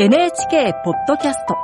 NHK ポッドキャスト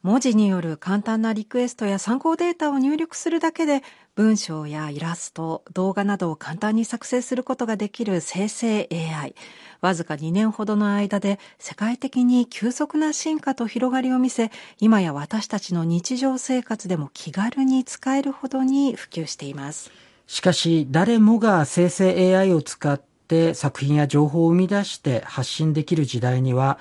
文字による簡単なリクエストや参考データを入力するだけで文章やイラスト、動画などを簡単に作成することができる生成 AI。わずか2年ほどの間で世界的に急速な進化と広がりを見せ、今や私たちの日常生活でも気軽に使えるほどに普及しています。しかし、誰もが生成 AI を使って作品や情報を生み出して発信できる時代には、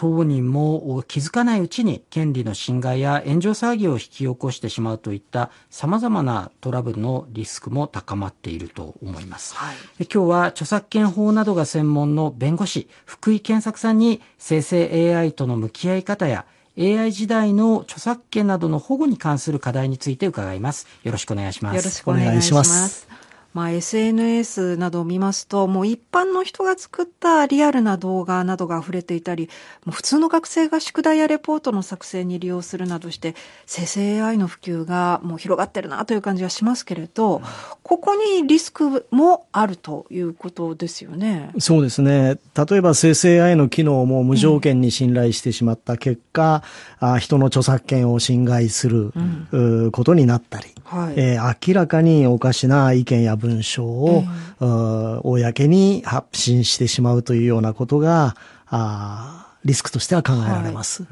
当人も気づかないうちに権利の侵害や炎上騒ぎを引き起こしてしまうといった様々なトラブルのリスクも高まっていると思います。はい、今日は著作権法などが専門の弁護士、福井健作さんに生成 AI との向き合い方や AI 時代の著作権などの保護に関する課題について伺います。よろしくお願いします。よろしくお願いします。まあ、SNS などを見ますと、もう一般の人が作ったリアルな動画などが溢れていたり、もう普通の学生が宿題やレポートの作成に利用するなどして、生成 AI の普及がもう広がってるなという感じはしますけれど、ここにリスクもあるということですよね。そうですね。例えば生成 AI の機能も無条件に信頼してしまった結果、うん、あ人の著作権を侵害する、うん、ことになったり、はいえー、明らかにおかしな意見や文章を、えー、公に発信してしまうというようなことが、あリスクとしては考えられます。は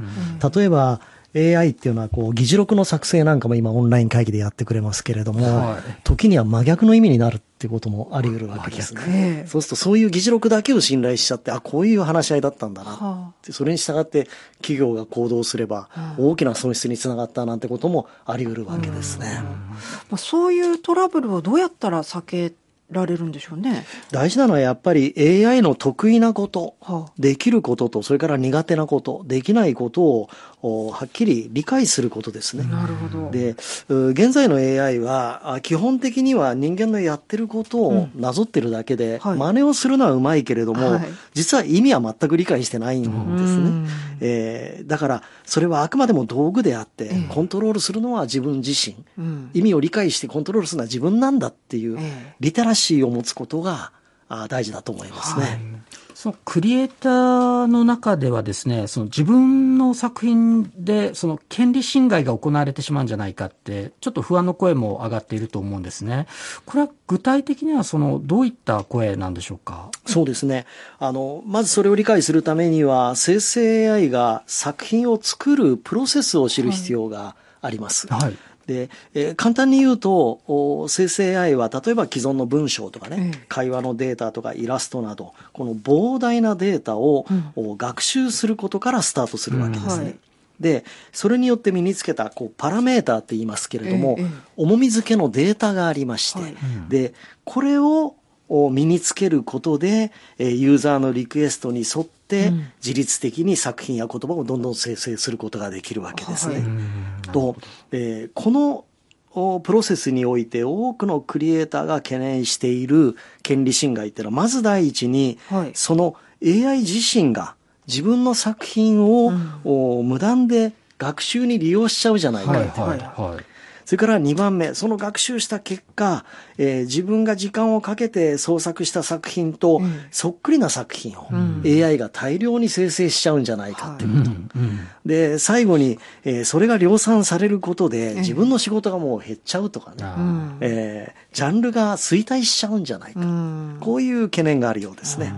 い、例えば、AI っていうのはこう議事録の作成なんかも今オンライン会議でやってくれますけれども、はい、時には真逆の意味になるっていうこともあり得るわけですね。そうするとそういう議事録だけを信頼しちゃって、あ、こういう話し合いだったんだなって、それに従って企業が行動すれば大きな損失につながったなんてこともあり得るわけですね。まあ、そういうトラブルをどうやったら避けられるんでしょうね。大事なのはやっぱり AI の得意なこと、はあ、できることと、それから苦手なこと、できないことをはっきり理解することですね。なるほど。で、現在の AI は基本的には人間のやってることをなぞってるだけで、うんはい、真似をするのはうまいけれども、はい、実は意味は全く理解してないんですね。えー、だからそれはあくまでも道具であって、コントロールするのは自分自身、うん、意味を理解してコントロールするのは自分なんだっていう、リテラシーを持つことが大事だと思いますね。はいそのクリエイターの中ではですね、その自分の作品でその権利侵害が行われてしまうんじゃないかって、ちょっと不安の声も上がっていると思うんですね。これは具体的にはそのどういった声なんでしょうか？そうですね。あの、まずそれを理解するためには、生成 AI が作品を作るプロセスを知る必要があります。はい、はいで、えー、簡単に言うと、生成 AI は例えば既存の文章とかね、うん、会話のデータとかイラストなど、この膨大なデータを、うん、学習することからスタートするわけですね。うんはい。で、それによって身につけた、こう、パラメーターって言いますけれども、ええ、重み付けのデータがありまして、はい、で、これをを身につけることで、えユーザーのリクエストに沿って、自律的に作品や言葉をどんどん生成することができるわけですね。はい、と、えー、このプロセスにおいて多くのクリエイターが懸念している権利侵害っていうのは、まず第一に、はい、その AI 自身が自分の作品を、うん、無断で学習に利用しちゃうじゃないか、はいはいはい、それから2番目、その学習した結果、えー、自分が時間をかけて創作した作品と、そっくりな作品を、うん、AI が大量に生成しちゃうんじゃないかっていうこと。で、最後に、えー、それが量産されることで、自分の仕事がもう減っちゃうとかね、えー、ジャンルが衰退しちゃうんじゃないか、こういう懸念があるようですね。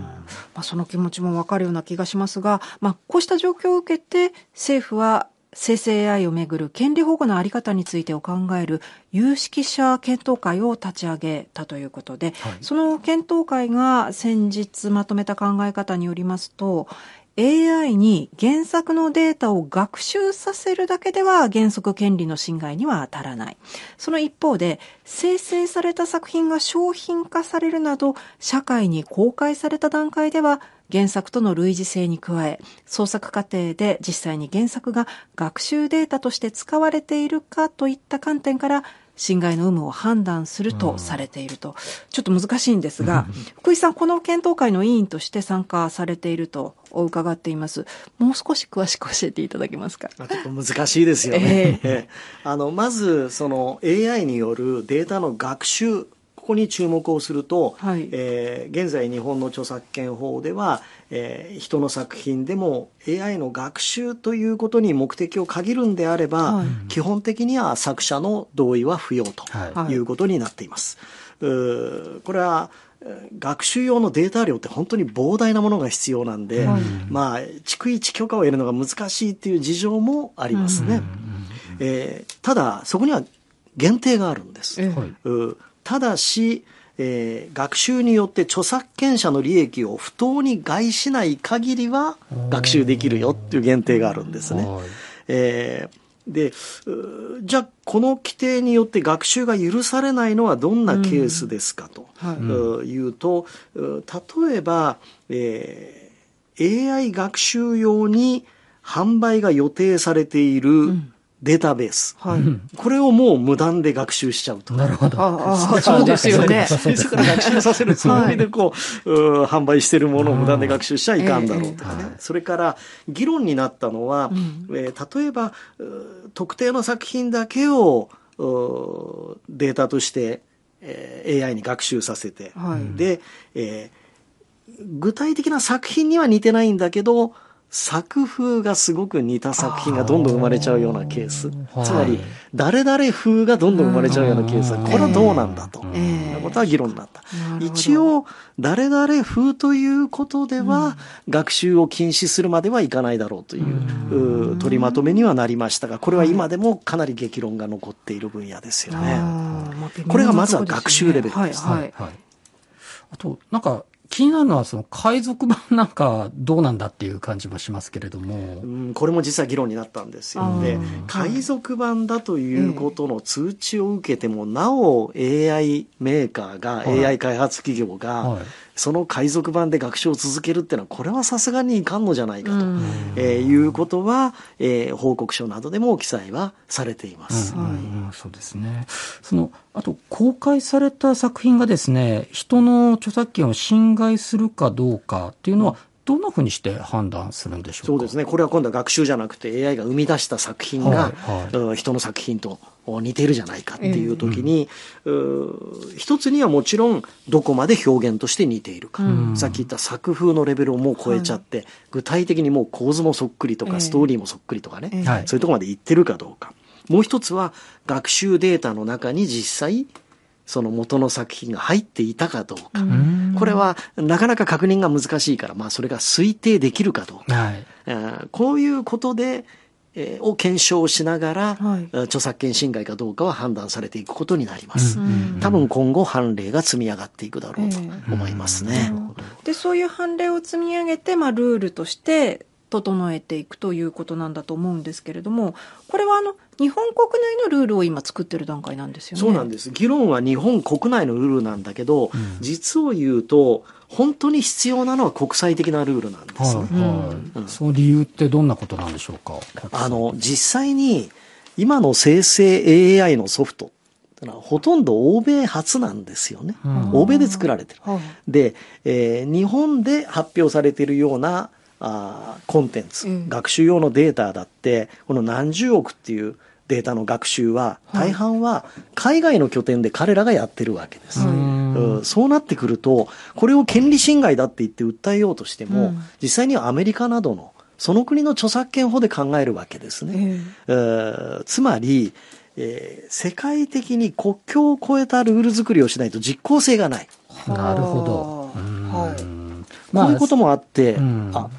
まあ、その気持ちもわかるような気がしますが、まあ、こうした状況を受けて、政府は生成 AI をめぐる権利保護のあり方についてを考える有識者検討会を立ち上げたということで、はい、その検討会が先日まとめた考え方によりますと AI に原作のデータを学習させるだけでは原則権利の侵害には当たらない。その一方で、生成された作品が商品化されるなど、社会に公開された段階では、原作との類似性に加え、創作過程で実際に原作が学習データとして使われているかといった観点から、侵害の有無を判断するとされていると、ちょっと難しいんですが、福井さん、この検討会の委員として参加されていると伺っています。もう少し詳しく教えていただけますか？ちょっと難しいですよね。えー、あのまずその AI によるデータの学習ここに注目をすると、はい、えー、現在日本の著作権法では、えー、人の作品でも AI の学習ということに目的を限るんであれば、はい、基本的には作者の同意は不要ということになっています。はい、これは学習用のデータ量って本当に膨大なものが必要なんで、はい、まあ、逐一許可を得るのが難しいっていう事情もありますね。えー、ただ、そこには限定があるんです。ただし、えー、学習によって著作権者の利益を不当に害しない限りは学習できるよっていう限定があるんですね。えーで、じゃあ、この規定によって学習が許されないのはどんなケースですかとい。うと、例えば、えー、AI 学習用に販売が予定されているデータベース。はい、これをもう無断で学習しちゃうと。なるほど。ああ、そうですよね。先生から学習させるつもりでこう、はい、販売してるものを無断で学習しちゃいかんだろうとかね。えー、それから、議論になったのは、うん、えー、例えば、特定の作品だけをデータとして、えー、AI に学習させて、はい、で、えー、具体的な作品には似てないんだけど、作風がすごく似た作品がどんどん生まれちゃうようなケース。つまり、誰々風がどんどん生まれちゃうようなケース。これはどうなんだと。いうことは議論になった。一応、誰々風ということでは、学習を禁止するまではいかないだろうという取りまとめにはなりましたが、これは今でもかなり激論が残っている分野ですよね。これがまずは学習レベルです。はい。あと、なんか、気になるのは、その海賊版なんかどうなんだっていう感じもしますけれども。うん、これも実は議論になったんですよ。ね。海賊版だということの通知を受けても、なお AI メーカーが、AI 開発企業が、その海賊版で学習を続けるっていうのは、これはさすがにいかんのじゃないかと、えー、いうことは、えー、報告書などでも記載はされています。うん。うん、そうですね。その、あと、公開された作品がですね、人の著作権を侵害するかどうかっていうのは、どんなふうにして判断するんでしょうそうですね。これは今度は学習じゃなくて AI が生み出した作品が、はいはい、人の作品と似てるじゃないかっていう時に、えー、一つにはもちろんどこまで表現として似ているか、うん、さっき言った作風のレベルをもう超えちゃって、はい、具体的にもう構図もそっくりとか、ストーリーもそっくりとかね、えー、そういうとこまでいってるかどうか。もう一つは学習データの中に実際その元の作品が入っていたかどうか。うこれはなかなか確認が難しいから、まあそれが推定できるかどうか。はい、こういうことで、えー、を検証しながら、はい、著作権侵害かどうかは判断されていくことになります。多分今後判例が積み上がっていくだろうと思いますね。えー、で、そういう判例を積み上げて、まあルールとして整えていくということなんだと思うんですけれども、これはあの、日本国内のルールを今作ってる段階なんですよね。そうなんです。議論は日本国内のルールなんだけど、うん、実を言うと、本当に必要なのは国際的なルールなんですね。はいうん、その理由ってどんなことなんでしょうか？あの、実際に、今の生成 AI のソフトほとんど欧米初なんですよね。欧米で作られてる。で、えー、日本で発表されているようなあコンテンツ、うん、学習用のデータだって、この何十億っていうデータの学習は、大半は海外の拠点で彼らがやってるわけです。うそうなってくると、これを権利侵害だって言って訴えようとしても、うん、実際にはアメリカなどの、その国の著作権法で考えるわけですね。えー、つまり、えー、世界的に国境を越えたルール作りをしないと実効性がない。なるほど。はい、こういうこともあって、うん、あ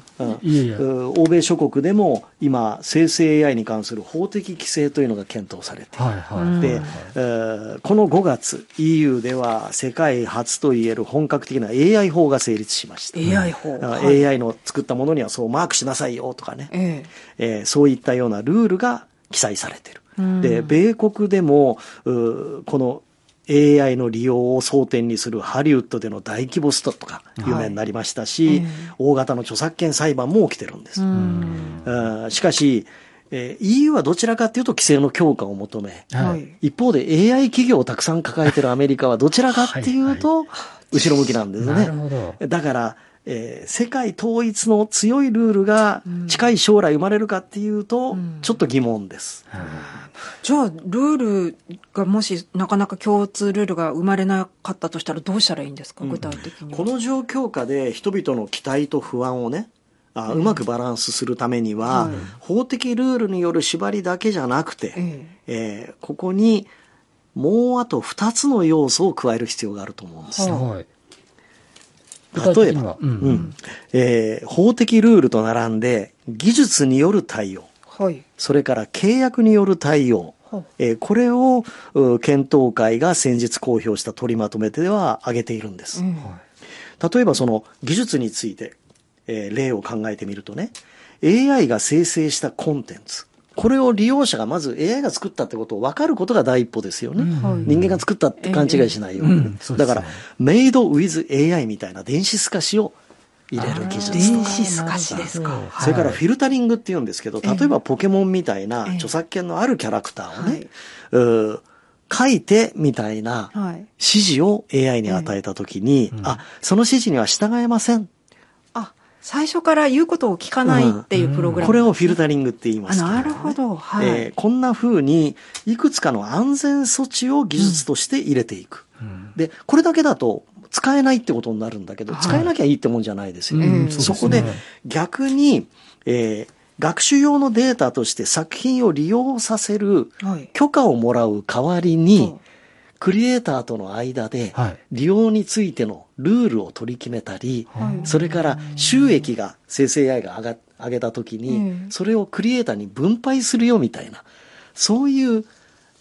いえいえ。欧米諸国でも今、生成 AI に関する法的規制というのが検討されて、はいはい、で、えー、この5月、EU では世界初といえる本格的な AI 法が成立しました。AI 法、AI の作ったものにはそうマークしなさいよとかね、えー、えー、そういったようなルールが記載されている。で、米国でも、この AI の利用を争点にするハリウッドでの大規模ストとか有名になりましたし、はいえー、大型の著作権裁判も起きてるんです。しかし、えー、EU はどちらかというと規制の強化を求め、はい、一方で AI 企業をたくさん抱えてるアメリカはどちらかっていうと、後ろ向きなんですね。だから、えー、世界統一の強いルールが近い将来生まれるかっていうと、ちょっと疑問です。じゃあ、ルールがもしなかなか共通ルールが生まれなかったとしたらどうしたらいいんですか、具体的に、この状況下で人々の期待と不安をね、あうまくバランスするためには、法的ルールによる縛りだけじゃなくて、ええ。ー、ここにもうあと2つの要素を加える必要があると思うんです。よ。はい。例えば、うん、うん、えー、法的ルールと並んで技術による対応、はい、それから契約による対応、えー、これを検討会が先日公表した取りまとめでは挙げているんです。うん、例えばその技術について、えー、例を考えてみるとね、AI が生成したコンテンツ、これを利用者がまず AI が作ったってことを分かることが第一歩ですよね。うん、人間が作ったって勘違いしないように。うん。うだから、メイドウィズ AI みたいな電子透かしを入れる技術電子透かしですか。それからフィルタリングって言うんですけど、例えばポケモンみたいな著作権のあるキャラクターをね、はい。書いてみたいな指示を AI に与えたときに、あ、その指示には従えません。最初から言うことを聞かないっていうプログラム、これをフィルタリングって言います。ね、なるほど。はい、えー、こんな風に、いくつかの安全措置を技術として入れていく。うん、で、これだけだと、使えないってことになるんだけど、はい、使えなきゃいいってもんじゃないですよ。うん、そこで、逆に、えー、学習用のデータとして作品を利用させる許可をもらう代わりに、はいクリエイターとの間で、利用についてのルールを取り決めたり、はい、それから収益が生成 AI が上が上げたときに、それをクリエイターに分配するよみたいな、そういう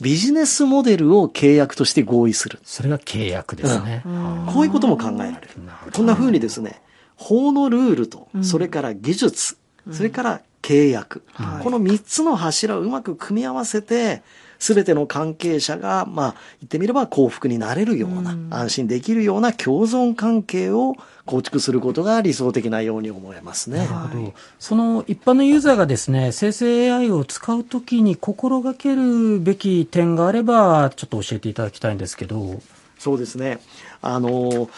ビジネスモデルを契約として合意する。それが契約ですね。うん、こういうことも考えられる。こんな風にですね、法のルールと、それから技術、うん、それから契約、この3つの柱をうまく組み合わせて、すべての関係者が、まあ、言ってみれば幸福になれるような、うん、安心できるような共存関係を構築することが理想的なように思えますね。なるほど。その一般のユーザーがですね、生成 AI を使うときに心がけるべき点があれば、ちょっと教えていただきたいんですけど。そうですね。あの、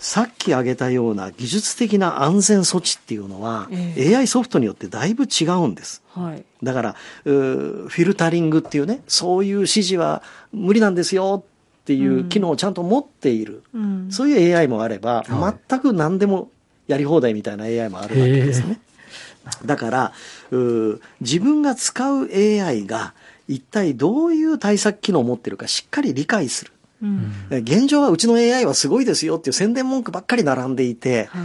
さっき挙げたような技術的な安全措置っていうのは、えー、AI ソフトによってだいぶ違うんです。はい、だからフィルタリングっていうね、そういう指示は無理なんですよっていう機能をちゃんと持っている、うん、そういう AI もあれば、はい、全く何でもやり放題みたいな AI もあるわけですね。だから自分が使う AI が一体どういう対策機能を持っているかしっかり理解する。うん、現状はうちの AI はすごいですよっていう宣伝文句ばっかり並んでいて、はい、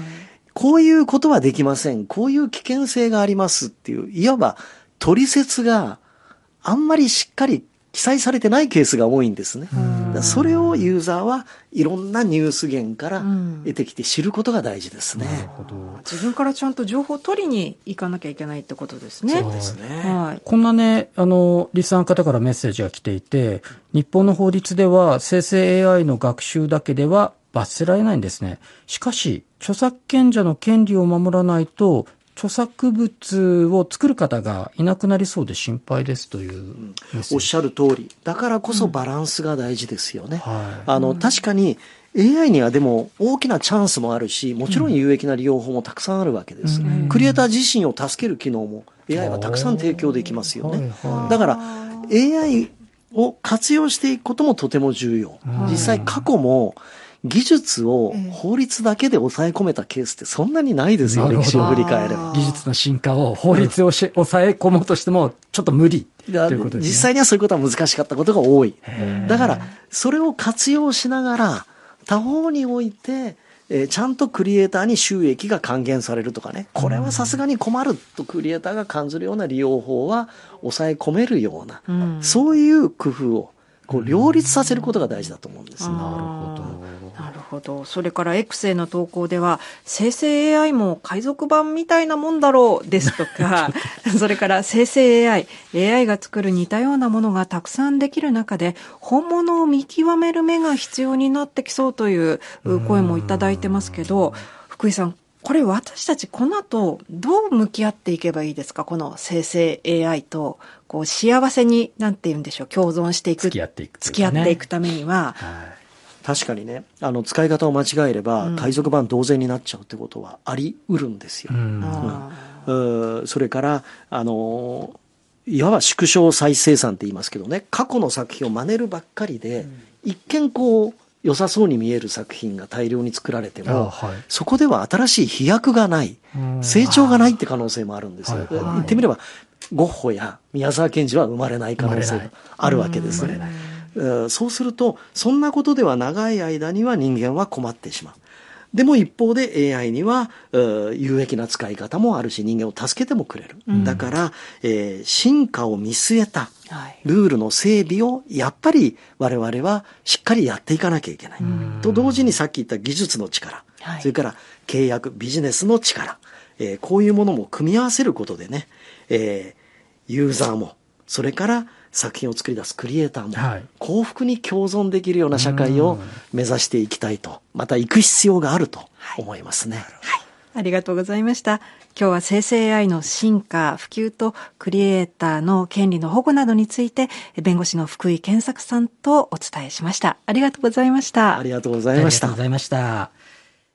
こういうことはできません。こういう危険性がありますっていう、いわば取説があんまりしっかり記載されてないケースが多いんですね。それをユーザーはいろんなニュース源から得てきて知ることが大事ですね。自分からちゃんと情報を取りに行かなきゃいけないってことですね。そうですね。はい、こんなね、あの、リスナーの方からメッセージが来ていて、日本の法律では生成 AI の学習だけでは罰せられないんですね。しかし、著作権者の権利を守らないと、著作物を作る方がいなくなりそうで心配ですという、うん、おっしゃる通り。だからこそバランスが大事ですよね。うんはい、あの、確かに AI にはでも大きなチャンスもあるし、もちろん有益な利用法もたくさんあるわけです。うん、クリエイター自身を助ける機能も AI はたくさん提供できますよね。だから AI を活用していくこともとても重要。実際過去も技術を法律だけで抑え込めたケースってそんなにないですよ、歴史を振り返れば。技術の進化を法律をし、うん、抑え込もうとしても、ちょっと無理ということです、ね、実際にはそういうことは難しかったことが多い。だから、それを活用しながら、他方において、えー、ちゃんとクリエイターに収益が還元されるとかね、これはさすがに困るとクリエイターが感じるような利用法は抑え込めるような、うん、そういう工夫をこう両立させることが大事だと思うんです。なるほど。なるほど。それから X への投稿では、生成 AI も海賊版みたいなもんだろうですとか、それから生成 AI、AI が作る似たようなものがたくさんできる中で、本物を見極める目が必要になってきそうという声もいただいてますけど、福井さん、これ私たちこの後どう向き合っていけばいいですか？この生成 AI とこう幸せになんて言うんでしょう？共存していく付き合っていく、ね、付き合っていくためには、はい、確かにね。あの使い方を間違えれば、うん、海賊版同然になっちゃうってことはありうるんですよ。うん、うん、それからあのいわば縮小再生産って言いますけどね、過去の作品を真似るばっかりで、一見こう、良さそうに見える作品が大量に作られても、はい、そこでは新しい飛躍がない、成長がないって可能性もあるんですよ。はいはい、言ってみれば、ゴッホや宮沢賢治は生まれない可能性があるわけですね。そうすると、そんなことでは長い間には人間は困ってしまう。でも一方で AI には有益な使い方もあるし人間を助けてもくれる。うん、だから、えー、進化を見据えたルールの整備をやっぱり我々はしっかりやっていかなきゃいけない。と同時にさっき言った技術の力、はい、それから契約、ビジネスの力、えー、こういうものも組み合わせることでね、えー、ユーザーも、それから作品を作り出すクリエイターも、幸福に共存できるような社会を目指していきたいと、また行く必要があると思いますね。はい、ありがとうございました。今日は生成 AI の進化、普及とクリエイターの権利の保護などについて、弁護士の福井健作さんとお伝えしました。ありがとうございました。ありがとうございました。ありがとうございました。